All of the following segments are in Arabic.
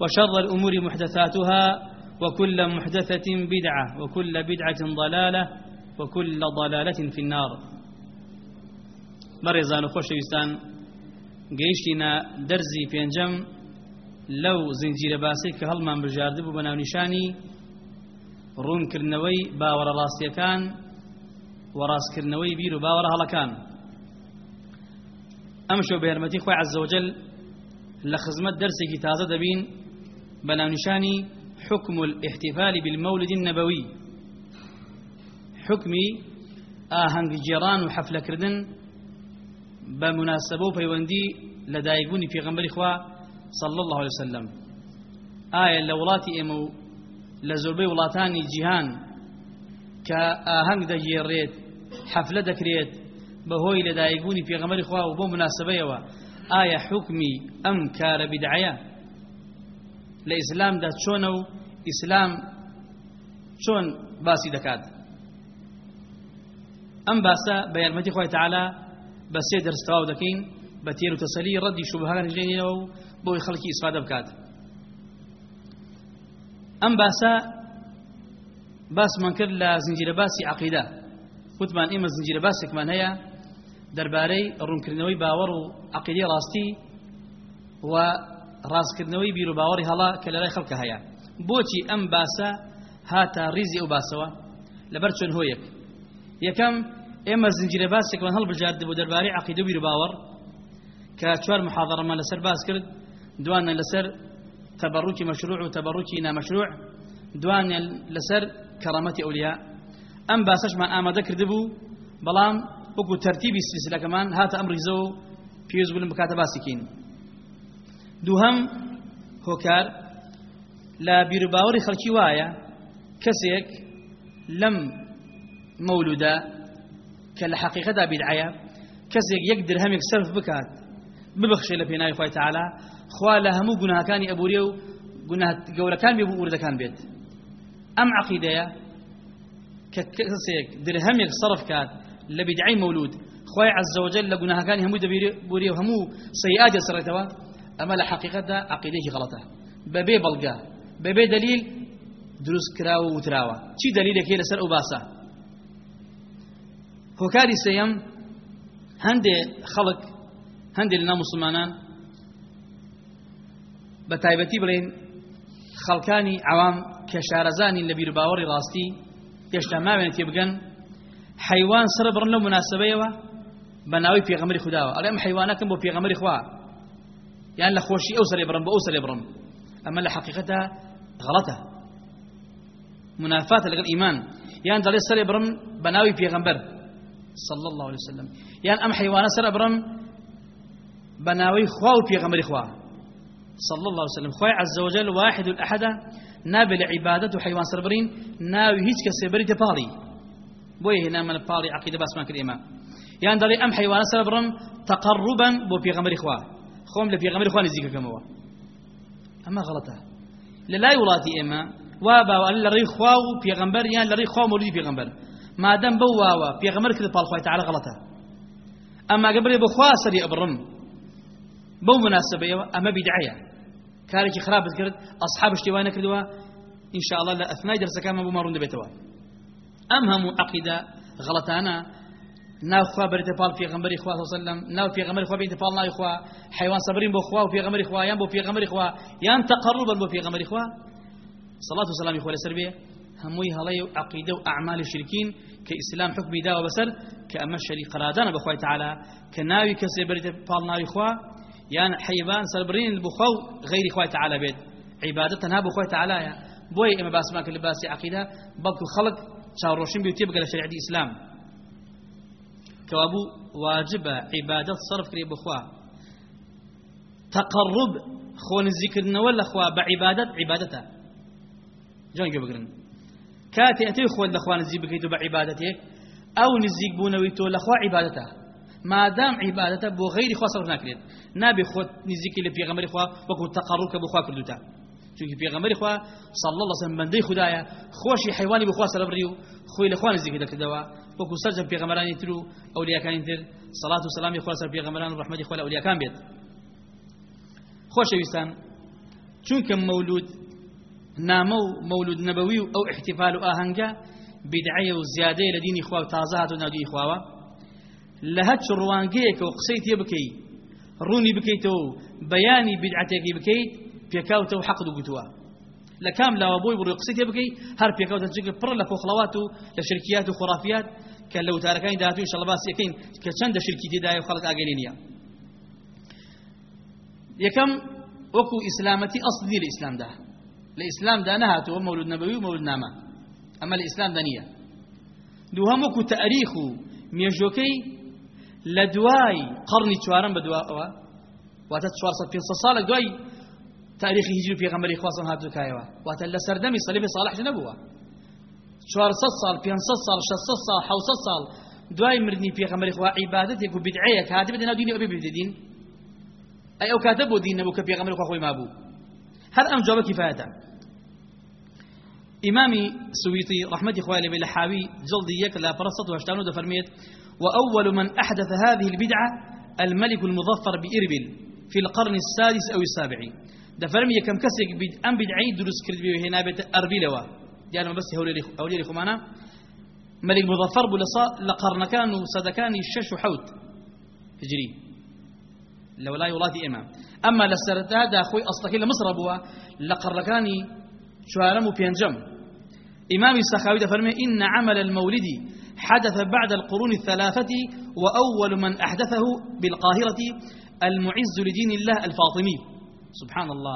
وشر الأمور محدثاتها وكل محدثة بدعة وكل بدعة ضلالة وكل ضلالة في النار. مرزان خوشويستان گەیشتینە دەرزی پێنجەم لەو زنجیرە باسی کە هەڵمان بژاردە بوو بە ناونیشانی ڕوونکردنەوەی باوەڕە ڕاستیەکان و ڕاستکردنەوەی بیر و باوەڕە هەڵەکان. ئەم شۆ بە یارمەتی خۆی عەزەوجەل لە خزمەت دەرسێکی تازە دەبین بە ناونیشانی حكم الاحتفال بالمولد النبوي. حكمي آهنگ جيران وحفلة كردن بمناسبة وبيوندي لدايقوني في غنبري إخوة صلى الله عليه وسلم. آية لولاتي إمو لزربي ولاتاني جيهان دا جيريت حفلة دكريت بهوي لدايقوني في غنبري إخوة وبو مناسبة يوا آية حكمي أم كار بدعية لإسلام دا چۆنە و ئیسلام چۆن باسی دەکات؟ ئەم باسە بە یارمەتی خۆی تەعالا بە سێ دەرستەواو دەکەین بە تێر و تەسەلی ڕەدی شوبهەکان ژێنینەوە و بۆی خەڵکی ئیسفادە بکات. ئەم باسە باسمان کرد لە زنجیرە باسی عقیدە. وتمان ئێمە زنجیرە باسێکمان هەیە دەربارەی ڕوونکردنەوەی باوەڕ و عقیدەی ڕاستی و ڕاستکردنەوەی بیر و باوەڕی هەڵا کە لەلای خەڵکە هەیە. بۆچی ئەم باسە هاتە ریزی ئەو باسەوە؟ لەبەر چۆن هۆیەک یەکەم ئێمە زنجیرە باسێکمان هەڵبژارد بۆ دەربارەی عقیدە بیر و باوەڕ. کە چوار محاضەڕەمان لەسەر باس کرد دوانە لەسەر تەبەڕوکی مەشروع و تەبەڕوکی نامەشروع دوانە لەسەر کەڕامەتی ئەولیا. ئەم باسەشمان ئامادە کردبوو بەڵام وەکو تەرتیبی سلسلەکەمان هاتە ئەم ریزە و پێویست بوون بکاتە باسیکین. دووهەم هۆکار لە بیرروباوەڕی خەڵکی وایە کەسێک لەم مەولودا کە لە حقیقەدا بیدعایە کەسێک یەک درهەمێک سەرف بکات ببخشێ لە پێناوی خۆی تەعالا خوا لە هەموو گوناهەکانی ئەبووریە و گوناه گەورەکان بێ بوو وردەکان بێت. ئەم عەقیدەیە کە کەسێک درهەمێک سەرف کات لە بیدعای مەولود خۆی عەزەوجەل لە گوناهەکانی هەموو دەبووریە و هەموو سەیئات دەسڕێتەوە ئەمە لە حقیقەتدا عقیدەیەکی غەڵەتە. بەبێ بەڵگا بەبێ دلیل دروست کراوە وتراوە چی دلیلێکی لەسەر ئەو باسە؟ هۆکاری سەیەم هەندێ خەڵک هەندێ لە نامسلمانان بە تایبەتی بڵێن خەڵکانی عوام کە شارەزانین لە بیر باوەڕی ڕاستی هێشتا ماوێن تێ بگەن حیوان سڕ بڕن لەو مناسبەیەوە بە ناوی پێغەمەری خودداوە ئەڵێ ئەم حیوانەکەم بۆ پێغەمەری خوا. یان لە خۆشی ئەو سەرێ بڕم بە ئەو سەرێ بڕم ئەمە لە حقیقەتە غەڵەتە منافاتە لەگەڵ ئیمان یان دەڵێ سەرێ صلى الله عليه وسلم. یان ئەم حیوانە سەر ئەبڕم بناوي خوا وبيغمر خوا. صلى الله عليه وسلم. خوي عز وجل واحد الأحد نابل عبادة حيوان سربرين ناوي هيك كسبري تبالي بوي هنا من بالي عقيدة بس ما كلمة يعني دلي أم حيوان سربرن تقربا بو بيغمر خوا خوم لبيغمر خوا نزيك كموا أما غلطة للا يولاتي إما وابا ولا لري خواو بيغمبر يعني لري خواو مولودي بيغمبر ما دام بواوا بيغمبر كذا بالخوا تعالى غلطة أما قبل بخوا سري أبرم بو مناسبة أما بدعية كارێکی خراپت کرد ئەصحاب شتیوان نەکردووە. ئینشاءڵە لە ئەثنای دەرسەکانمان بۆ ماڕوون دەبێتەوە. ئەم هەموو عقیدە غڵەتانە ناوخوا بەرتە پاڵ پێغەمبەری خوا وسلم ناو پێغەمبەری خوا بێتە پاڵ ناوی خوا حیوان سەبرین بۆ خوا و پێغەمبەری خوا یان بۆ پێغەمبەری خوا یان تەقەڕوبن بۆ پێغەمبەری خوا. صلاة وسلام خوا لەسەر بێ هەمووی هەڵەی و عقیدە و ئەعمالی شرکین کە ئیسلام حکمی داوە بەسەر کە ئەمە شەریک قەرادانە بەخوای تعالی کە ناوی کەسێ بەرتە پاڵ ناوی خوا يعني حيوان سربرين البخو غير خوي تعالى بيت عبادتنا بخوي تعالى يا بوي اما باس ماك لباس عقيده بلكو خلق شاروشين بيوتي بقى شريعه الاسلام كوابو واجب عبادة صرف كري بخوا تقرب خون الذكر ولا خوا بعبادة عبادته جون بقرن كاتي أتي خو الاخوان الزيب كيتو بعبادته أو نزيق بونويتو الاخوا عبادته. ما دام عبادته بو غير خوا صرف ناكريت نابي خو نزيكي لبيغمبر خوا وكو تقرب بو خوا كردوتا. چونکی پیغمبر خوا صلی الله علیه وسلم بندی خدایا خوشی حیوانی بخوا سره بریو خو له خوان ذکر دکدوا وکو سرجم پیغمبرانی ترو اولیاء کان تر. صلاه و سلام خوا سره پیغمبران رحمت خوا اولیاء کان بیت. خوش ویستان. چونکە مولود نامو مولود نبوي أو احتفال اهنگا بدعيه وزياده لدين اخوا تازهات ونادي اخوا لە هەچ ڕوانگەیەکە و قسەی تێ بکەیت ڕوونی بکەیتەوە پێکاوتەوە حەق دوگوتووە لە کام لاوە بۆی بڕوی قسەی تێ بکەیت هەر پێکاوتە چگە پڕ لە کۆخڵەوات و لە شرکیات و خرافیات کە لە وتارەکانی داهاتوی شەڵباسیەکەین کە چەندە شرکی تێدایە و خەڵک ئاگەنی نییە یەکەم وەکو ئیسلامەتی ئەسلی لە ئیسلامدا لە ئیسلامدا نەهاتەوە مەولود نەبەوی و مەولود نامە ئەمە لە ئیسلامدا نییە دووهەم وەکو تەریخ و تاريخ هجري في غمري خواصم هاتو كايوا وات لسردمي صليب صالح جنبوا شوار صد صال في صد صال شد صد صال حو صد صال. دواي مردني في غمري خوا عبادتك وبدعيك هذه بدنا ديني أبي بدين أي أو كاتبوا دين نبوك في غمري خوا ما أبو هل أم جواب كفاية إمامي سويطي رحمة إخواني بالحاوي جلدي يك لا فرصت واشتانو دفرميت. وأول من أحدث هذه البدعة الملك المظفر بإربل في القرن السادس أو السابع. دفرمي كم كسك بد أم بدعي دروس كرد به هنا بيت أربيلوا يعني بس هولي هولي خمانا. ملك مظفر بلصا لقرن كان وصدكان الشش حوت هجري لو لا يولاتي إمام أما لسرتا دا أخوي أصلك لمصر أبوها لقرن كان شوارم بينجم إمام السخاوي دفرمي إن عمل المولد حدث بعد القرون الثلاثة وأول من أحدثه بالقاهرة المعز لدين الله الفاطمي. سبحان الله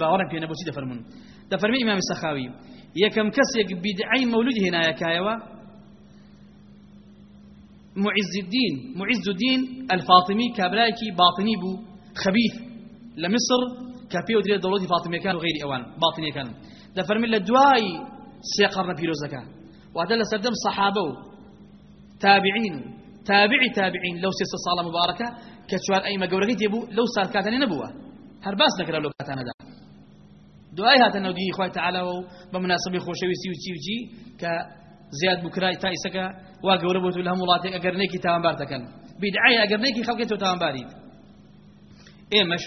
باورا بيانا بوسي دفرمون. دفرمي إمام السخاوي يكم كسيك بدعي مولود هنا يا كايوا؟ معز الدين معز الدين الفاطمي كابلايكي باطني بو خبيث لمصر كابيو دري دولة فاطمية كان وغير أوان باطنية كان. دفرمي لدواي سيقرن بيروزكا وهذا سردم صحابه تابعين تابعي تابعين لو سيس الصالة مباركة كشوار أي مقورقيت يبو لو صار كاتني نبوة. هرباس نكرا لو كاتنا دا دعاي هات النودي إخوة تعالى بمناسبة خوشوي سيو تشيو جي كزياد بكراي تايسكا واقوربوت لهم ولاتك أقرنيكي تاوان بارتكن بدعاي أقرنيكي خلقيتو تاوان باريد إيمش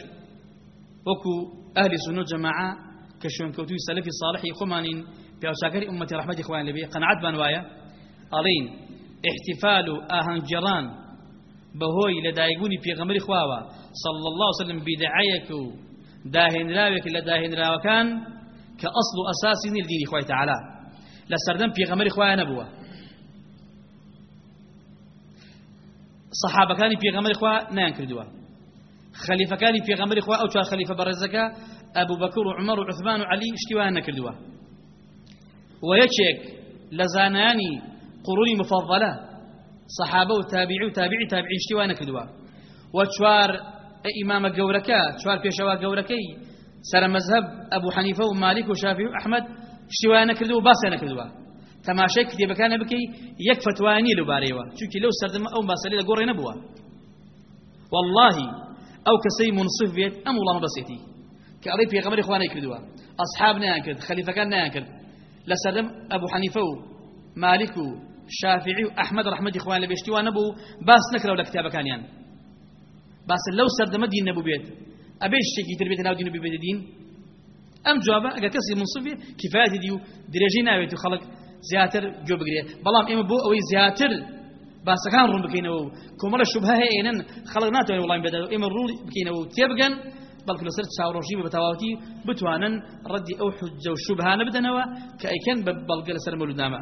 وكو أهل سنة جماعة كشون كوتوي سلفي صالحي خمانين پیاوچاکەری ئومەتی ڕحمەتی خۆیان لەبێ قەنعەتمان وایە ئەڵین احتفال و بەهۆی لەدایکبوونی پێغەمبەری خواوە. صلى الله وسلم بدعەیەک و داهێنراوێک لە داهێنراوەکان کە ئەسڵ و ئەساسی نیە دینی خۆی تەعالا. لە سەردەم پێغەمبەری خۆیان نەبووە. صحابەکانی پێغەمبەری خوا نیان کردووە. خەلیفەکانی پێغەمبەری خوا ئەو چوار خەلیفە بەڕێزەکە ئەبوو بەکر و عمەر و عوثمان و عەلی شتیوان نەکردووە. ويشيك لزاناني صحابة وتابعي وتابعي تابعي اشتوانا كدوا و چوار ئیمامە گەورەکە چوار پێشەوا گەورەکەی سەر مەذهب ئەبوو حەنیفە و مالیک و شافی و ئەحمد شتیوان نەکردو و باسیان نەکردووە تەماشای کتێبەکانە بکەی یەک فتوانی لەبارەیەوە چونکی لەو سەردەمە ئەو باسەلی لە گۆڕێ نەبووە. واللهی ئەو کەسەی منصف بێت ئەم وڵامە بەسێتی. کە ئەڵی پێغەمەری خوانەی کردووە. ئەصحاب نیان کرد خەلیفەکان نیان کرد. لە سەردەم ئەبوو حەنیفە و مالک و شافعی و ئەحمد ڕحمەتی خوان لە بێشتیوان نەبوو باس نەکراو لە کتابەکانیان. باس لەو سەردەمە دین نەبوو بێت. ئەبێ شتێکی تر بێتە ناو دین و بێتە دین. ئەم جوابە ئەگەر کەسی منصف بێ کفایەتی دی و درێژەی ناوێت و خەڵک زیاتر گوێ بگرێ. بەڵام ئێمە بۆ ئەوەی زیاتر باسەکان ڕوون بکەینەوە و کۆمەڵە شوبهە هەیە ئێنن خەڵک ناتوانێت وڵام بێت ئێمە ڕوو بکەینەوە و تێبگەن بەڵکو لەسەر چاوڕۆژی بە تەواوەتی بتوانن ڕەدی ئەو حجە و شوبهانە بدەنەوە کە ئەیکەن بە بەڵگە لەسەر مەلودنامە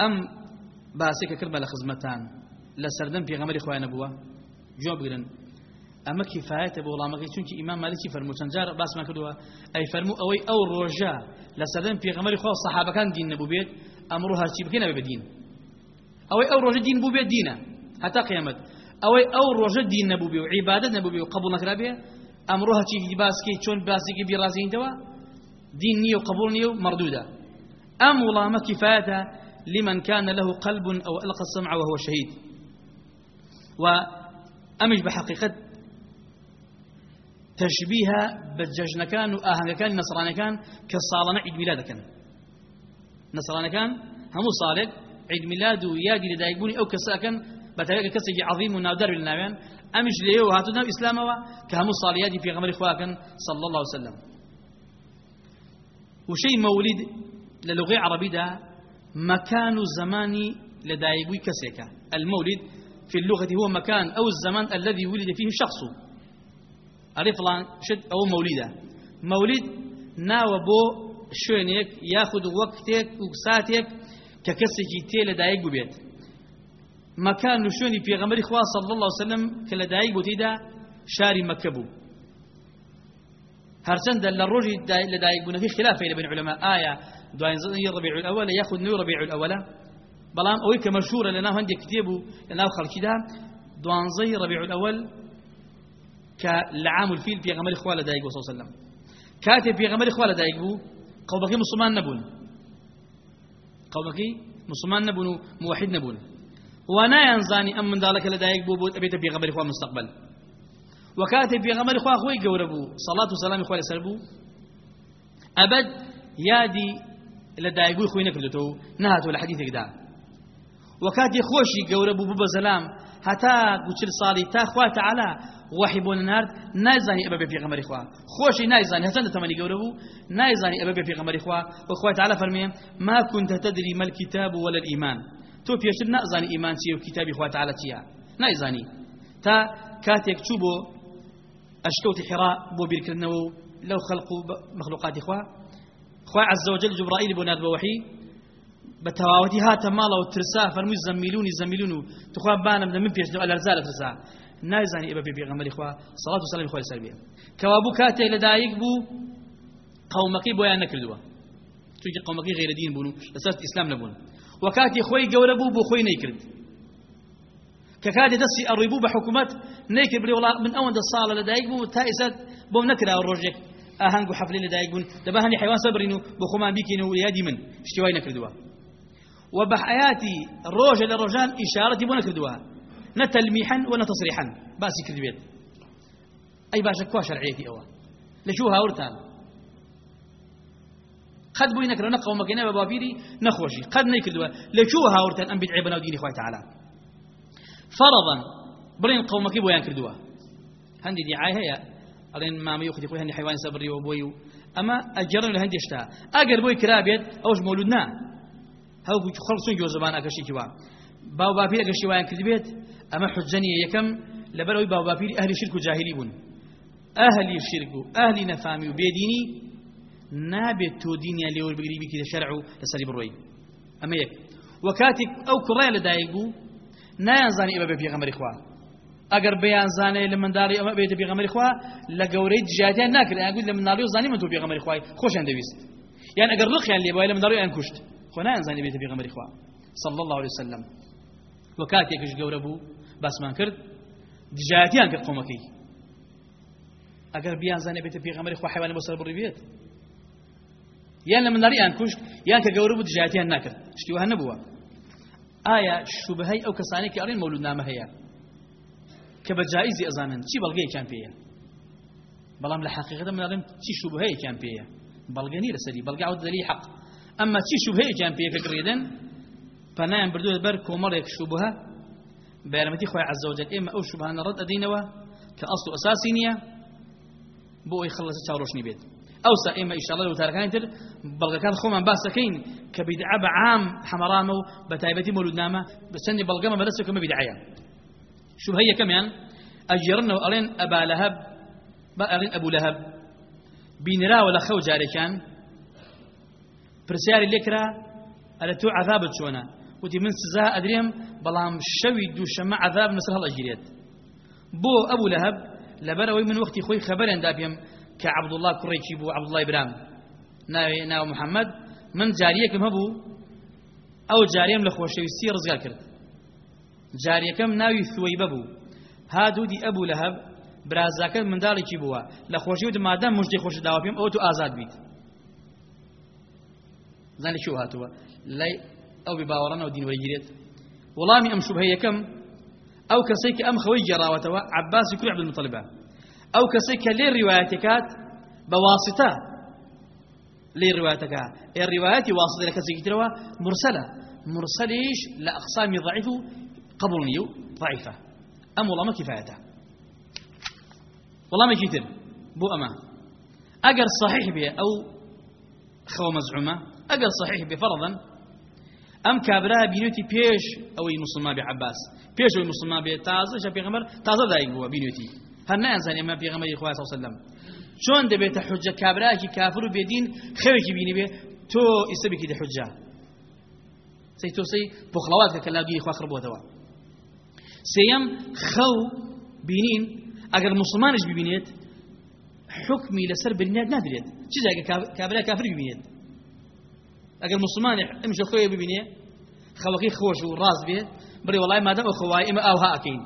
ئەم باسێکە کرد بە لە خزمەتان لە سەردەم پێغەمەری خۆیان نەبووە. جۆ بگرن. ئەمە کیفایەتە بۆ وڵامەکەی چونکی ئیمان مالکی فەرموو چەند جار باسمان کردووە. ئەی فەرموو ئەوەی ئەو ڕۆژە لە سەردەم پێغەمەری خۆ سەحابەکان دین نەبوو بێت ئەمڕۆ هەرچی بکەنەوە بە دین. ئەوەی ئەو ڕۆژە دین بوو بێت دینە. هەتا قیامەت. ئەوەی ئەو ڕۆژە دین نەبوو بێ و عیبادەت نەبوو بێ و قبول نەکرا بێ ئەمڕۆ هەرچی باسکی چۆن باسێکی بیڕازینەوە دين نية وقبول نية مردودة أم ولا كفاية لمن كان له قلب أو ألقى السمع وهو شهيد. وأمج بحقيقة تشبيها بججن كان وآهن كان نصراني كان كالصالنا عيد ميلاد كان نصراني كان همو صالح عيد ميلاد ويادي لدايقوني أو كساكن بتلاقي كسي عظيم ونادر بالنابان أمش ليه هاتونا إسلام كهمو صالحياتي في غمر إخواكن صلى الله عليه وسلم. وشيء مولد للغة عربية ده مكان زماني لدايقوي كسيكا. المولد في اللغة هو مكان أو الزمان الذي ولد فيه الشخص أريد فلان شد أو مولدة مولد ناو بو شوينيك ياخذ وقتك وساتك ككسكي تي لدايق بيت. مكان نشوني في غمر إخوة صلى الله عليه وسلم كلدايق بوتيدا شاري مكبو هرسند للرجل لدايق في خلاف بين علماء. آية دوين زي الربيع الأول يأخذ نور ربيع الأول. بلان أوي كمشهورة لنا هندي كتابه لنا خلق كده. دوان زي ربيع الأول كالعام الفيل في غمر إخوة لدايق صلى الله عليه وسلم. كاتب في غمر إخوة لدايق قومك مسلمان نبون. قومك مسلمان نبون موحد نبون. وأنا ينزاني أم من ذلك لدايق بو أبيت في غمر إخوة مستقبل. وكاتب في غمر إخوة أخوي قوربو صلاة وسلام إخوة لسربو. أبد يادي لدايق إخوي نكردتو نهاتو لحديثك دا. وكاتي خوشي قوربو ببا سلام. هتا قوچل صالي تا خوا تعالى. وحي بون نارد. نايزاني أبا في غمر إخوة خوشي نايزاني. هسان تمني قوربو نايزاني أبا في غمر إخوة وخوا تعالى فرمي ما كنت تدري ما الكتاب ولا الإيمان. تو بيشتر نازاني إيمان تيه وكتابي خوا تعالى تيه نايزاني. تا كاتيك تشوبو أشكوت حراء بو بيركرنو. لو إخوة عز وجل جبرائيل بناد بوحي بتواوتي هات مالا وترسا فرمو زميلوني زميلوني تخوا بانا من بيش دو الأرزال ترسا نايزاني إبا بي غمر إخوة صلاة وسلام إخوة السلبية كوابو كاتي لدايق بو قومكي بويا نكردوا تجي قومكي غير دين بونو لسات إسلام نبون. وكاتي خوي قوربو بو خوي نيكرد ككاد دسي الربوب حكومات نيكر بلي والله من أول الصالة لدايق بو تائسات بو نكرا الرجك أهانقو حفلي لدايق بون دبهني حيوان صبرينو بخمان بيكينو يادي من اشتواي نكردوا وبحياتي روجة للرجال إشارة بو نكردوا نتلميحا ونتصريحا باسي كردبيت أي باشا كوا شرعيتي أوا لشو هاورتان. قد بوي نكر نقوى مكينا بابيري نخوشي قد نيكردوا لشو هاورتان أم بدعيبنا وديني خواه تعالى فرضا برين قومك بويان كردوا ألين ما يأخذ يقول هندي حيوان سبري وبوي أما أجرن لهندي اشتا أجر بوي كرابيت أوش مولودنا هاو خلصون جو زبان أكشي كوا باو بابير أكشي ويان كردبيت أما حجني يكم لبلوي باو بابير أهل الشرك وجاهلي بون. أهل الشرك أهل نفامي وبيديني نابت تو دينيا اللي هو بقريبي كذا شرعه لسري بروي أما يك. وكاتك أو كرايا لدايقو نایانزانی ئەمە بە پێغەمەری خوا ئەگەر بەیانزانێ لە منداڵی ئەمە بێتە پێغەمەری خوا لە گەورەی دژاتیان ناکرد ئاگوت لە منداڵی و زانی من تۆ پێغەمەری خوای خۆشیان دەویست. یان ئەگەر ڕقیان لێ بای لە منداڵی ئەیان کوشت. خۆ نایانزانی بێتە پێغەمەری خوا. صلى الله عليه وسلم وكاتێکش گەورە بوو باسمان کرد دژایەتیان کرد قومەکەی. ئەگەر بیانزانێ بێتە پێغەمەری خوا حیوانی بۆ سەر بڕی بێت. یان لە منداڵیان کوشت یان کە گەورە بوو دژایەتیان ناکرد. شتی وهە نەبووە. ئایا شوبهەی ئەو کەسانی کە ئەڵێن مەولودنامە هەیە؟ کە بە جایزی ئەزانن چی بەڵگەیەکیان پێیە بەڵام لە حقیقەتە مناڵێم چی شوبهەیەکیان پێیە بەڵگە نی لەسەری بەڵگە ئەو دەلی حەق ئەمما چی شوبهەیەکیان پێیە کە گڕێدن پەنایان بردووە بەر کۆمەڵێک شوبهە بەیارمەتی خۆی عەزە وجەل ئێمە ئەو شوبهانە ڕەت ئەدەینەوە کە ئەسڵ و ئەساسی نییە بۆ ئەوی خەڵەسە چاوڕۆشنی بێت ئەوسا ئێمە ئیشاڵە وتارەکانی تر بەڵگەکان خۆمان باسەکەین کە بیدعە بە عام حەمەڕامە و بە تایبەتی مولودنامە بە چەندی بەڵگەمە بەدەستەکەمە بیدعەیە شبهه يكمن اجرنا والين ابا لهب بارين ابو لهب بينرا ولا خو جاري كان برسياري لكرا على تو عذاب شونا وتي من سزا ادريم بلام شوي دو شمع عذاب نسهل اجريت بو ابو لهب لبروي من وقتي خوي خبر اندابيم كعبد الله كريشي بو عبد الله ابراهيم ناوي ناو محمد من جاريكم هبو او جاريم لخوشويستي رزقا كرت جاریەکەم ناوی ثوەیبە بوو. هادوودی ئەبوو لەهەب برازاکە منداڵێکی بووە. لە خۆشیوت مادەم مژدەی خۆش داوا پێم ئەو تو ئازاد بیت. زانی چی هاتووە؟ لای ئەو باوەڕانەوە دین وەرگێت وەڵامی ئەم شوبهە یەکەم ئەو کەسەی کە ئەم خەوەی گێڕاوەتەوە عباسی کوڕی عەبدولمطەلیبە ئەو کەسەی کە لێ ڕیوایەتەکات بە واسطە لێ ڕیوایەتەکە ئێ ڕیوایەتی واسطە لە کەسێکی ترەوە مرسەلە. مرسەلیش لە ئەقسامی ضعیف و قبول نیە و ضعیفە ئەم وەڵامە کفایەتە وەڵامێکی تر بۆ ئەمە ئەگەر صحیح بێ ئەو خەوە مەزعومە ئەگەر صحیح بێ فەرضەن ئەم کابرا بینوتی پێش ئەوەی مسلمان بێ عباس. پێش ئەوەی مسلمان تازە شە پێغەمبەر تازە دایک بووە بینوتی هەر نایانزانێ ئەمە پێغەمبەری خوا صلی الله علیه وسلم. چۆن دەبێتە حجە کابراکی کافر و بێدین خەوێکی بینی بێ تۆ ئیسەبێکی حجە سەی تۆ سەی پۆخڵەوات کە کەلاگی خوا خڕبووەتەوە سێیەم خەو بینین ئەگەر مسلمانش ببینێت حکمی لەسەر بنیات نادرێت چ جاگە کابرا کافر ببینێت ئەگەر مسلمانی ئەمش خۆی ببینێ خەوەکەی خۆش و ڕاست بێت بڕێ وڵای مادەم ئەو خەوای ئێمە ئاوها ئەکەین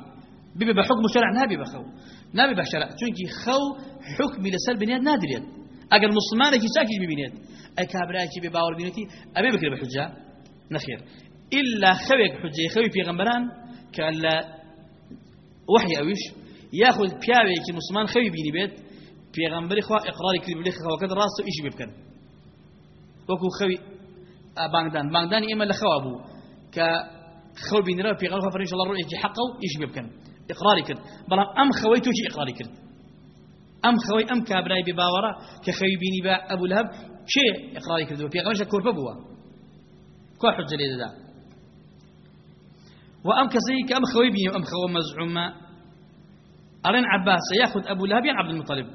ببێ بە حکم شەرع نابێ بە خەو نابێ بە شەرع چونکی خەو حکمی لەسەر بنیات نادرێت ئەگەر مسلمانێکی چاکیش ببینێت ئەی کابراکی بێ باوەڕ بینێتی ئەبێ بکرێ إلا خويك حجة خوي في غمران كلا وحي أويش يأخذ بياوي كي مسلمان خوي بيني بيت في غمبري خوا إقراري كريم بلي خوا كذا راسه إيش بيبكر وكو خوي بانغدان بانغدان إما لخوا أبو. ك خو بيني في غمبري خوا فريش الله روح يجي حقه إيش بيبكر إقراري كرد. بلام أم خوي توشي إقراري كرد. أم خوي أم كابراي بباورا كخوي بيني با أبو لهب. شيء إقراري كرد. في غمبري كوربا بوا. كوا حجة ذا وأم كسيك أم خوي بيني وأم خو مزعومة. أرين عباس يأخذ أبو لهب عبد المطلب.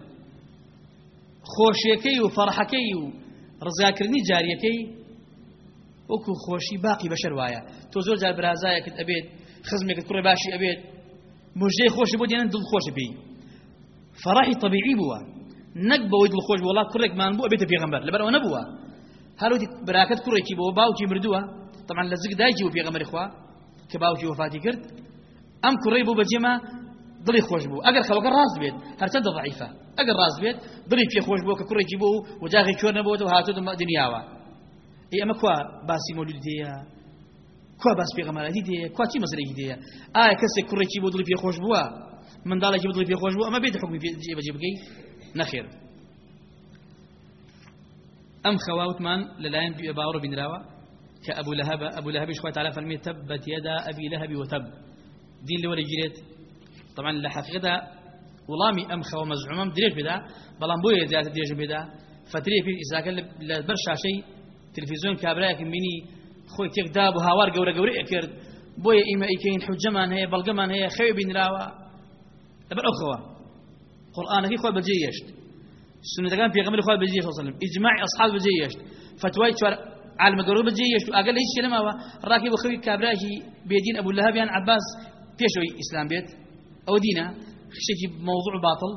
خۆشیەکەی و فەرحەکەی و ڕزگاکردنی جاریەکەی وەکو خۆشی باقی بەشەر وایە تۆ زۆر جار برازایەکت ئەبێت خزمێکت کوڕی باشی ئەبێت مژدەی خۆشی بۆ دیێنن دڵخۆشە پێی فەڕحی طبیعی بووە نەک بەوەی دڵخۆش وڵا کوڕێکمان بوو ئەبێتە پێغەمبەر لەبەرەوە نەبووە هەروتی براکەت کوڕێکی بۆ باوکی مردووە طبعا لە زگ دایکی و پێغەمبەری خوا کە باوکی وفاتی کرد ئەم کوڕی بوو بەجێمە دڵی خۆش بوو. ئەگەر خەڵەکە ڕاست بێت هەرچەندە ضعیفە. ئەگەر ڕاست بێت دڵی پێ خۆش بوو کە کوڕێکی بوو و جاغی چۆر نەبووە و هاتۆ دنیاوە. ئێ ئەمە کوا باسی مولود دەیە؟ کوا باس پێغەمبەری دەیە؟ کوا چی مەسلەیەکی دەیە؟ ئایا کەسێک کوڕێکی بۆ دڵی پێ خۆش بووە؟ منداڵێکی بۆ دڵی پێ خۆش بوو ئەمە بێت حکمی جێبەجێ بکەی نەخێر. ئەم خەواوتمان لەلایەن باوەڕ بینراوە. ئەبوو لەهەب ئەبوو لەهەبیش خوا تعالی فەرمی تبت يدا أبي لهب وتب دین لەوەرە گیرێت طبعا حقیقەدا وڵامی ئەم خەوە مەزعومەم درێژ بێدا بەڵام بۆیە زیاتر درێژ بێدا فترێ پێ ئیساکە لە بەر شاشەی تلڤیزیۆن کابراایەکم بینی خۆی تێکدا بوو هاوار گەورە گەورەیە کرد بۆیە ئیمە ئیکەین حجەمان هەیە بەڵگەمان هەیە خەوێ بینراوە لەبەر ئەو خەوە قورآانەکەی خۆی بەجێ یەشت سنتەکان پێغەمبەری خۆی بەجێ وسلم. ئیجماعی ئەصحاب بەجێ یەشت فتوای چوار عالم گەورە بەجێ یەشت و ئاگە لە هیچ شتێ نەماوە ڕاکی بە خەوی کابراکی بێدین ئەبوو لەهەبیان عباس پێشەوەی ئیسلام بێت ئەو دینە خشتێکی موضوع باطل.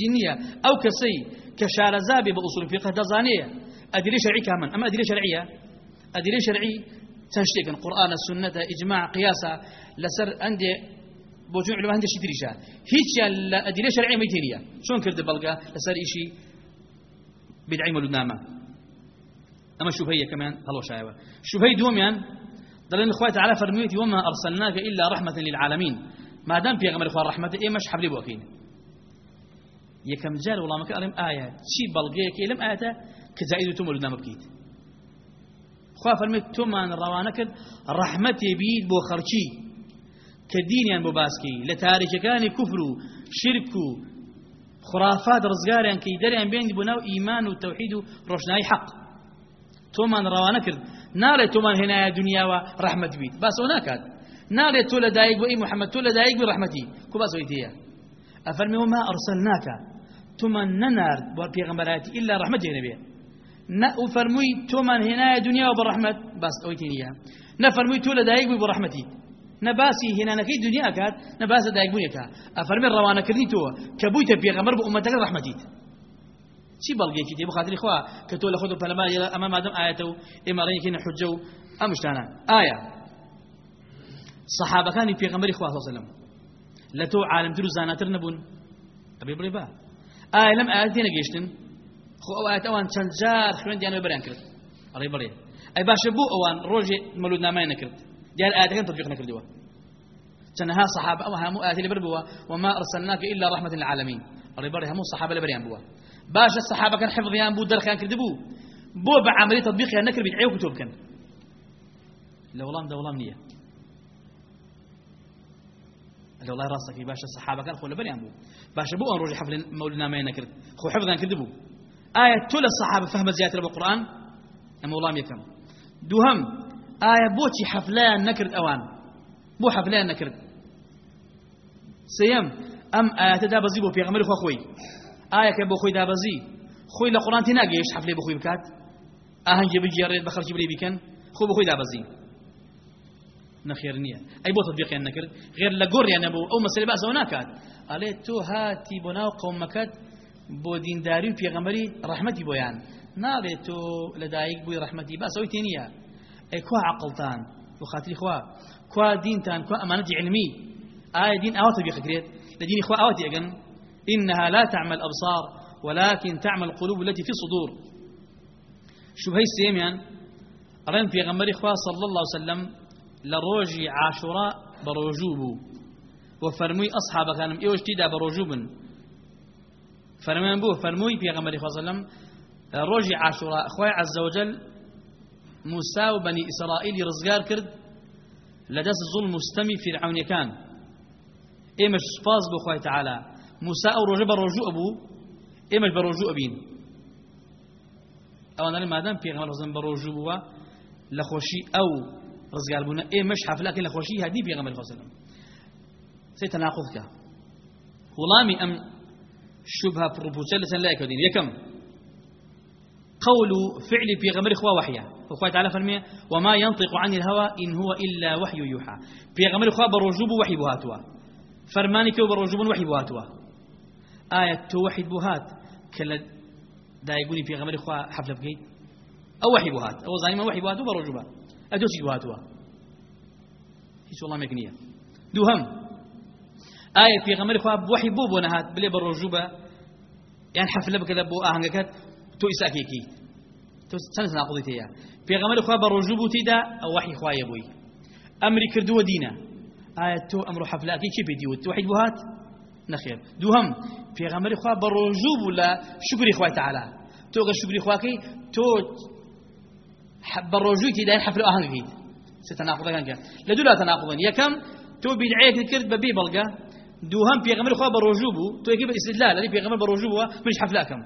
دینیە ئەو کەسەی کە شارەزابێ بە ئوسول فقه دەزانەیە ئەدلەی شەرعی کامن ئەمە ئەدلەی شەرعیە ئەدلەی شەرعی تنشتكن قرآن السنة إجماع قياسا لسر عندي بوجوع علماء عندي شي دريشا هيك أدلة شرعية ميتينية. شلون كرد بلقى؟ لسر إشي بدعي مولود نامة. أما شبهية كمان هلو شايبة شبهي دوميان دلين إخوة تعالى فرميتي وما أرسلناك إلا رحمة للعالمين. ما دام في غمر إخوة رحمة إيه مش حبلي بوكين يكم جال والله ما كان آية. شي بلغيك لم آية كزائد تمر دام بكيت. خوا فرميت تومان روانك رحمتي بيد بو خرچي كدينيان بو باسكي. لتاريخ كان كفر شرك خرافات رزقاريان كي دريان بين بناو إيمان وتوحيد وروشناي حق. تومان روانك نالي تومان هنا دنيا ورحمة بيت بس هناك نالي تولى دايق وإي محمد تولى دايق برحمتي كباس ويتيا أفرمي وما أرسلناك تومان ننار بيغمبراتي إلا رحمتي نبيه فرموي تومان هنا دنيا وبرحمة بس أويتينيا نفرموي تولى دايق برحمتي نباسي هنا نكي دنيا كات نباس دايق بنيك أفرمي روانا كردي تو كبويت بيغمبر بأمتك رحمتي چی بەڵگێکی دێ بخاتری خوا کە تۆ لە خۆت پەلەما ئەمە مادەم ئاەتە و ئێمەڕێنێکی حجە و ئەمشتانە ئایا سەحابەکانی پێغەمبەری خوا سەلم لە تۆ عالمتر و زاناتر نەبوون؟ ئەبێ بڵێ با. ئایا لەم ئاەت نەگەیشتن خۆ ئەو ئاەت ئەوان چەند جار خوێندیانەوە بەریان کرد. ئەڕێ بڵێ ئەی باشە بوو ئەوان ڕۆژێ مەلود نامای نەکرد. دیار ئاەتەکان تطبیق نەکردووە چەندها صحابة أو همو آتي لبربوا وما أرسلناك إلا رحمة للعالمين. أري بري همو الصحابة لبريان بوا باش الصحابة كان حفظيان بو. درخيان كردبو بو بعملية تطبيقها نكر بيدعيو كتب كان. لولام دولام نية والله راسك باش الصحابة كان خو لبريان بو باش بو أن روجي حفل مولنا ما ينكر. خو حفظا كردبو آية تولى الصحابة فهم زيادة بالقرآن أما والله يكم دوهم آية بوتي حفلان نكرت أوان. بو حفلان نكرت سيم أم آية دابزي بو بيغمر آية كبو خوي دابزي خوي لقرآن تناقيش حفلة بو خوي بكات ئاهەنگێ بگێڕێت بە خەڵکی برێ بیکەن خۆ بخۆی دابەزی نەخێر نییە ئەی بۆ تطبیقیان نەکرد غێر لە گۆڕیان نەبوو ئەو مەسلەی باسەوە ناکات ئەڵێ تۆ هاتی بۆ ناو قەومەکەت بۆ دینداری و پێغەمەری ڕەحمەتی بۆیان ناڵێت تۆ لەدایک بووی ڕەحمەتی باسەوەی تێ نییە ئەی کوا عقڵتان بۆ خاتری خوا. کوا دینتان کوا ئەمانەتی علمی ئایا دین ئاوا تطبیق کرێت لە خوا ئەگەن إنها لا تعمل أبصار ولكن تعمل القلوب التي في الصدور شبهەی سێمیان ئەڵێن پێغەمبەری خوا صلى الله عليه وسلم لە ڕۆژی عاشورا بە ڕۆژوو بوو و فەرمووی ئەسحابەکانم ئێوەش تیدا بە ڕۆژوو بن فەرمان بوو فەرمووی پێغەمبەری خوا سەلەم ڕۆژی عاشورا خوای عز وجل موسا و بەنی ئیسرائیلی ڕزگار کرد لە دەست زوڵ مستەمی فرعونیەکان ئێمەش سپاس بۆ خوای تعالی موسا ئەو ڕۆژە بە ڕۆژوو ئەبوو ئێمەش بە ڕۆژوو ئەبین ئەوانە مادام پێغەمبەر ڕزم بە ڕۆژوو بووە لە خۆشی ئەو ڕزگاربوون ئێمەش حەفلاکەی لە خۆشی هەدی پێغەمبەر فەسەلم سێ تەناقضکە وڵامی ئەم شبهة بروبوزال لسان لا يكودين يكم. قول فعل في غمر إخوة وحيا وقال تعالى فرمي وما ينطق عن الهوى إن هو إلا وحي يوحى. في غمر إخوة بروجوب وحي بهاتوا فرمانك بروجوب وحي بهاتوا آية توحد بهات كلا دا يقولي في غمر إخوة حفلة بقيت أو وحي بهات أو زايما وحي بهاتوا بروجوبا أدوشي بهاتوا هيش والله مكنية دوهم. آية في غمر إخوة بوحي بوب ونهات بلي بروجوبا يعني حفلة بكذا بو آهنگكت تو إساكيكي تو سنة ناقضي تيا في غمر إخوة بروجوبو تيدا أو وحي إخوة يبوي أمري كردو دينا. آية تو أمر حفلة أكي كي بيديو. توحيد بوهات. نخير. دوهم في غمر إخوة بروجوبو لا شكر إخوة تعالى تو غير شكر إخوة تو بروجو تيدا حفلة آهنگكي ستناقضي كان لدولا تناقضين يكم تو بدعيك كرد ببي بلقى دوهم پیغمبر خو بروجوبو تو يجيب استدلال اللي پیغمبر بروجوبو مش حفلاكم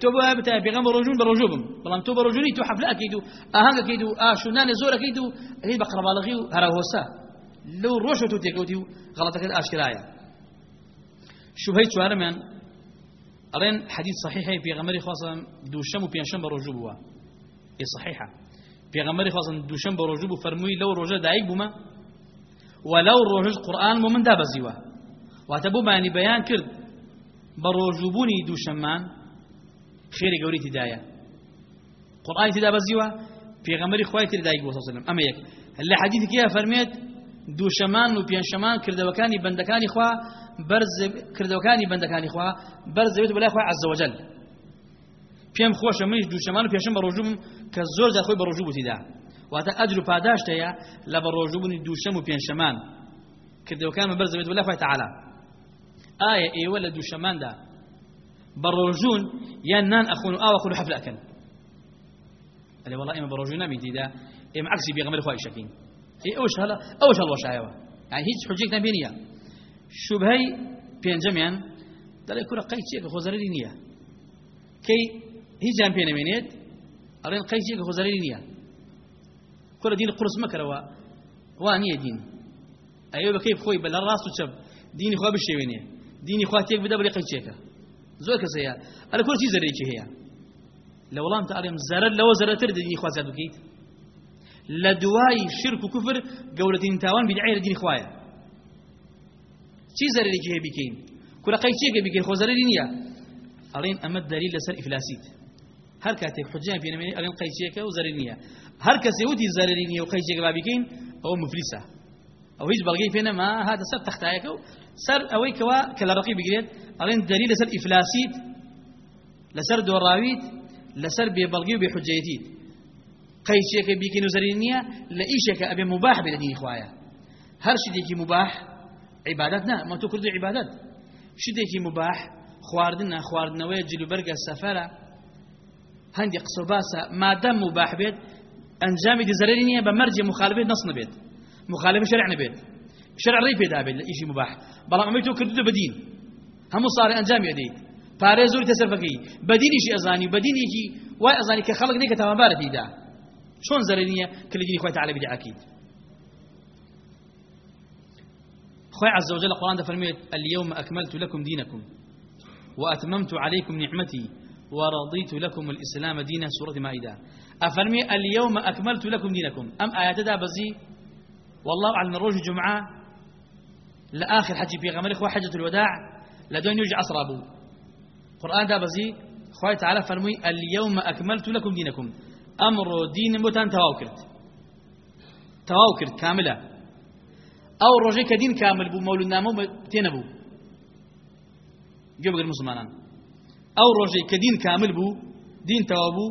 تو بو بتا پیغمبر بروجون بروجوبم بلان تو بروجوني تو حفلا كيدو اهانga كيدو اشونان زورا كيدو هي بقرا بالغي هرا هوسا لو شوبهەی چوارمێن ئەڵێن حەدیث صحیحەی پێغەمەری خوازم دووشەم و پێنجشەم بە ڕۆژوو بووە. ئێ صحیحە. پێغەمەری خوازم دووشەم بە ڕۆژوو بوو فەرمووی لەو ڕۆژە دایک بوومە و لەو ڕۆژش قورآن بۆ من دابەزیوە. واتە بۆ معنی بەیان کرد بە ڕۆژووبوونی دووشەممان خێری گەوری تدایە قورآنی تدا بەزیوە پێغەمەری خوای تر دایک بۆ سەسلم ئەمە یەک. لە حەدیث کیا فەرمێت دووشەمان و پێنجشەمان کردەوەکانی بەندەکانی خوا بەرز کردەوەکانی بەندەکانی خوا بەرزەوێت بەلای خوا عەزە وەجەل پێم خۆشە منیش دووشەمان و پێشەم بە ڕۆژوم کە زۆر جار خۆی بە ڕۆژوو بوتیدا واتە ئەجر و پاداشتەیە لە بە ڕۆژووبوونی دووشەم و پێنجشەمان. کردەوەکان بەرزەوێت بەلای خوای تعالی ئایا ئێوە لە دووشەماندا بە ڕۆژوون یان نان ئەخۆن و ئاوە حەفل ئەکەن؟ ئەلێ وەڵا ئێمە بە ڕۆژوو نامیدیدا ئێمە عکسی بێغەمبەر خوای شەکین ئەوش هەڵە ئەوش هەڵوەشایەوە. يعني هیچ حجێکتان پێ نییە شوبهەی پێنجەمیان دەڵێ کوڕە قەیچێکە خۆزەرری نییە. کەی هیچیان پێ نەمێنێت ئەڵێن قەیچێکە خۆزەرری نییە. کوڕە دین قرس مەکەرەوە. وا نییە دین. ئەوێ بەکەی بخۆی بە لە ڕاست و چەپ. دینی خوا بشێوێنێ. دینی خوا تێک بدە بڵێ قەیچێکە زۆر کەسەیە ئەلە کورە چی زەرێکی هەیە؟ لە وەڵام تا ئەڵێم زەرەر لەوە زەرەتر دینی خوا زیاد بکەیت. لە دوای شرک و کوفر گەورەترین تاوان بیدعی لە دینی خوایە چی زەرێکی هەیە بیکەین کورە قەیچێکە بیکەین خۆ زەرەری نییە ئەڵێن ئەمە دەلیل لەسەر ئیفلاسیت. هەر کاتێک حجیان پێنەمێنێ ئەڵێن قەیچێکە و زەرەری نییە. هەر کەسێ وتی زەرەری نییە و قەیچێکە با بکەین ئەوە مفلیسە ئەو هیچ بەڵگەی پێ نەما هاتە سەر تەختایەکە و سەر ئەوەی کەوا کە لە ڕقی بگرێت ئەڵێن دەلیل لەسەر ئیفلاسیت لەسەر دۆڕاویت لەسەر بێبەڵگی و بێحجەیەتیت. قەیچێکە بیکەین و زەرری نییە لە ئیشێکە ئەبێ مباح بێ لە دینی خوایە هەر مباح عیبادەت نا ما تۆ کردو عیبادەت شتێکی مباح خواردن خواردنەوەی جلوبەرگە سەفەرە. هەندی قسە و باسە مادەم مباح بێت ئەنجامی دزەرری نییە بە مەرجێ مخالبێت نەس نبێت. مخالفة شرع نبيت شرع ري بيدا بيت إشي مباح. بەڵام ئەمەی تۆ کردو بەدین هەموو ساڵی ئەنجام دەیت پارێ زۆری تەسەرفەکەی بەدینیشی ئەزانی بەدینێکی وای ئەزانی خەڵک نێکە تاوانبارە دیدا چۆن زەرری نییە کە لە دینی خۆی تعالی بدعاکیت. خوي عز وجل القرآن فرميت اليوم أكملت لكم دينكم وأتممت عليكم نعمتي ورضيت لكم الإسلام دينا سورة مائدة. أفرمي اليوم أكملت لكم دينكم. أم آيات دا بزي؟ والله أعلم الروج جمعة لآخر حج في غمر إخوة حجة الوداع لدون يرجع أسرابه. قرآن دا بزي؟ خوي تعالى فرمي اليوم أكملت لكم دينكم. أمر دين متان تواوكرت. تواوكرت كاملة. أو رجي كدين كامل بو مولود نامو تينبو جو بقر مسلمان أو رجي كدين كامل بو دين توابو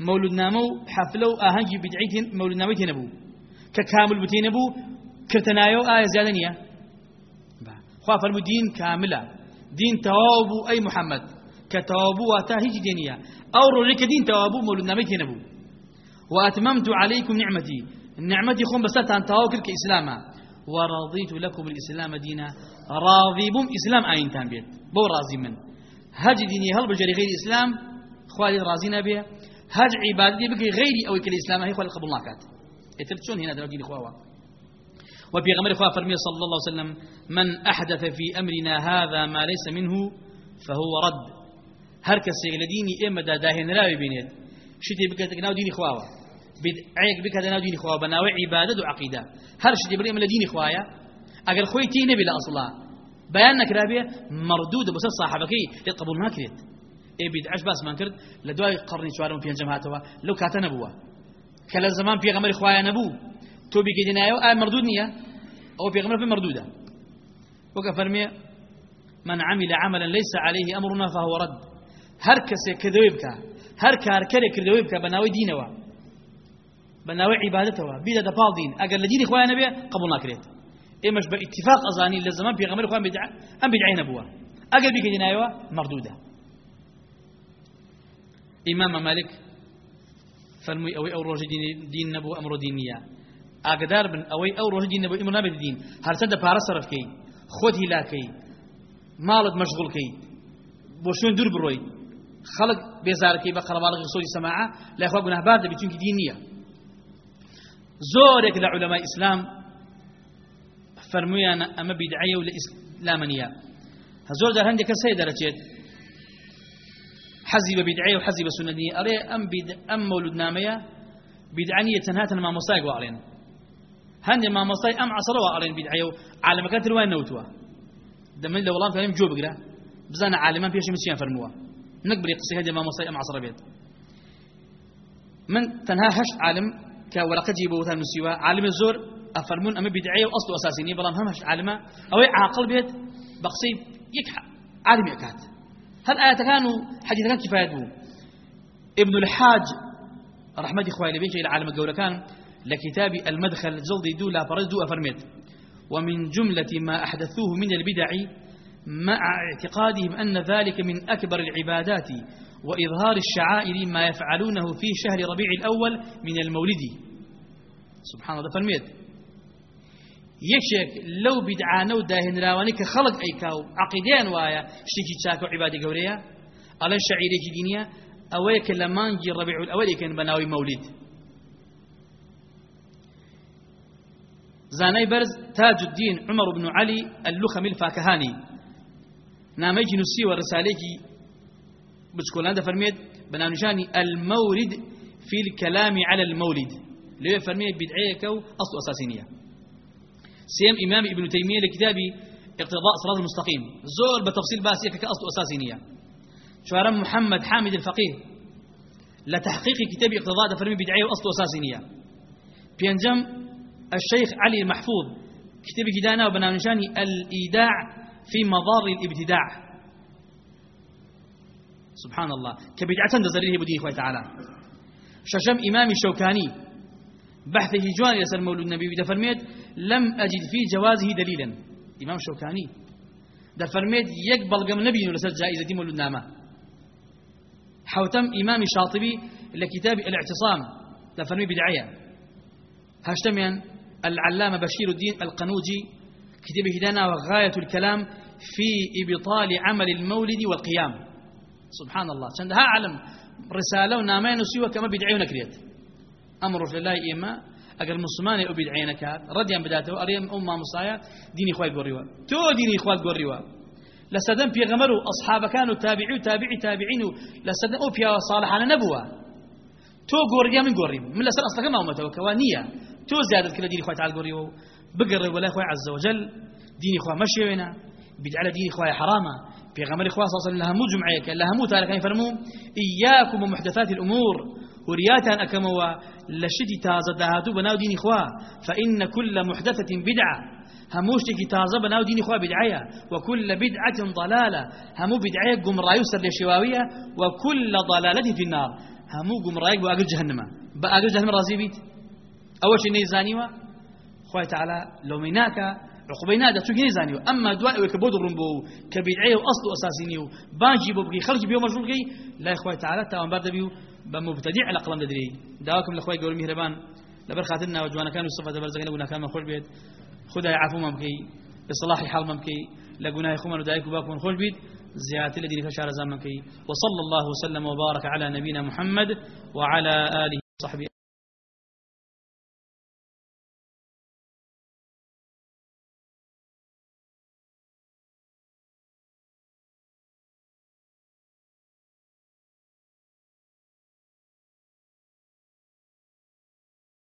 مولود نامو حفلو أهنجي بدعيتين مولود نامو تينبو ككامل بتينبو كرتنايو آية زيادة نية خوا فرمو دين كاملة دين توابو أي محمد كتوابو واتاهج دينية أو رجي كدين توابو مولود نامو تينبو وأتممت عليكم نعمتي نعمتي خون بساتان تواكر كإسلاما ورضيت لكم الإسلام دينا. راضي بم إسلام آين تنبيت بو راضي من. هج ديني هل بجري غير إسلام؟ خوالي راضينا به هج عبادتي بك غيري أو كالإسلام هي خوالي قبل الله كات يتلتشون هنا دين خواوا وفي غمر خواه فرمي صلى الله عليه وسلم من أحدث في أمرنا هذا ما ليس منه فهو رد. هركس ديني إما دا داهن راوي بينيت شتي بك ناو ديني خواوا. بدعيك بك هذا دين خوا بناوي عبادة وعقيدة هر شيء بريم لدين خوايا أجر خوي تي نبي لا أصلا. بيانك رابية مردود بس صاحبك يقبل ما كريت. إيه بدعش بس ما كرت لدواي قرن شوارم في جماعته لو كات نبوة كلا زمان في غمر خوايا نبو. تو بيجي دينايو آه مردود نية أو في غمر في مردودة. وكفرمي من عمل عملا ليس عليه أمرنا فهو رد. هركس كذوبك هركار كري كذوبك بناوي دينوا بناوي عبادته بيدا دبال دين. اگر لدين إخوان نبي قبول ناكريت إيمش باتفاق أزاني للزمان في غمر إخوان بدع أم بدعين أبوه. اگر بيك دينايوا مردودة. إمام مالك فرمي أوي أو روج دين دين نبو أمر دينية. أقدار بن أوي أو روج دين نبو إمر نبي دين. هل سد بارا صرف كي. خود هلاكي مالد مشغول كي. بوشون دور بروي. خلق بيزاركي بقربالغ رسول سماعة. لا اخوان گناه بارد بيتونك دينية. زۆرێک لە علەمای ئیسلام فەرمویانە ئەمە بیدعەیە و لە ئیسلامە نییە زۆر جار هەندێک کەس هەیە دەرەچێت حەزی بە بیدعەیە و حەزی بە سونەت نییە ئەڵێ ئەم ئەم مەولودنامەیە بیدعە نییە تەنها تەنها مامۆستایەک واڵێن هەندێک مامۆستای ئەم عەسەرەوە ئەڵێن بیدعەیە و عالەمەکان تر وای نەوتووە دەمەن لە وەڵام فەرمیم جۆ بگرە بزانە عالەمان پێشی چیان فەرمووە نەک بری قسەی هەندێک مامۆستای ئەم عەسەرە بێت من تنها عالم كورقة جيبه وثان نسيوا عالم الزور أفرمون أما بدعية وأصل أساسيني بلام هم هش عالمة أو عاقل بيت بقصي يكحى عالم يكاد هل آيات كانوا حديث كفاية بو ابن الحاج رحمة إخواني بيجي إلى عالم الجولة كان لكتاب المدخل جلد دو لا فرز دو أفرميت. ومن جملة ما أحدثوه من البدع مع اعتقادهم أن ذلك من أكبر العبادات وإظهار الشعائر ما يفعلونه في شهر ربيع الأول من المولد. سبحان الله فرميت يشك لو بدعانه وداهن راواني كخلق أي كاو عقيدين وايا شتيكي تشاكو عبادة قوريا ألا شعيري دينية أويك لمانجي الربيع الأول كان بناوي مولد. زاني برز تاج الدين عمر بن علي اللخمي الفاكهاني. ناميجي نسي ورساليكي بسكولان ده فرميت بنانشاني المورد في الكلام على المولد. فرميت بدعية كو أصل أساسينية. سيم إمام ابن تيمية لكتابي اقتضاء صراط المستقيم. زور بتفصيل باسية كأصل أساسينية. شوارم محمد حامد الفقيه. لتحقيق كتاب اقتضاء ده فرمي بدعية وأصل أساسينية. بينجم الشيخ علي المحفوظ. كتاب جدانا وبنانشاني الإيداع في مضار الإبتداع. سبحان الله. كبدعة دزريه بدين إخوة تعالى. ششم إمام الشوكاني بحثه جوان يسأل مولود النبي دفرميت لم أجد في جوازه دليلا. إمام الشوكاني. دفرميت يقبل قم نبي ولسل جائزة مولود نامه. حوتم إمام الشاطبي لكتاب الاعتصام. دفرمي بدعية. هاشتمين العلامة بشير الدين القنوجي كتاب هدانا وغاية الكلام في إبطال عمل المولد والقيام. سبحان الله. چند ها علم رسالة ونامين وسيوة كما بدعي ونكريت أمر في الله إما أقل مسلمان أو بدعي نكات رديان بداته أريم أمة مصايا ديني إخوة قريوا تو ديني إخوة قريوا لسدن في غمروا أصحاب كانوا تابعوا تابعي تابعين لسدن أو في صالح على نبوة. تو قريا من قريب من لسن أصلا ما أمته كوانية تو زيادة كلا ديني إخوة تعال قريوا بقر ولا إخوة عز وجل ديني إخوة مشيونا بدعة ديني إخوة حرامة. في غمر إخوة صلى الله عليه وسلم لها مجمعيك لها موتا لكن يفرموا إياكم ومحدثات الأمور ورياتا أكموا لشدي تازة دهاتو بناو دين إخوة فإن كل محدثة بدعة. هموشتك تازة بناو دين إخوة بدعية وكل بدعة ضلالة همو بدعية قمرا يسر لشواوية وكل ضلالة في النار. همو قمرا بأقل جهنم بأقل جهنم رازي بيت أول شيء نيزانيوا خوي تعالى لو مناك عقبينا دا تجني زانيو أما دواء وكبود رمبو كبدعية وأصل أساسينيو باجي ببقي خرج بيوم مجرول لا إخوة تعالى تاوان بعد بيو بمبتدع على قلم ددري دعواكم الأخوة يقولوا مهربان. لبر خاتنا وجوانا كانوا الصفة برزقنا قلنا كان مخول بيت. خدا يعفو ممكي بصلاح الحال ممكي لقنا يخوما ودايك وباكم خول بيت. زيادة الذين فشار زمنكي وصلى الله وسلم وبارك على نبينا محمد وعلى آله وصحبه.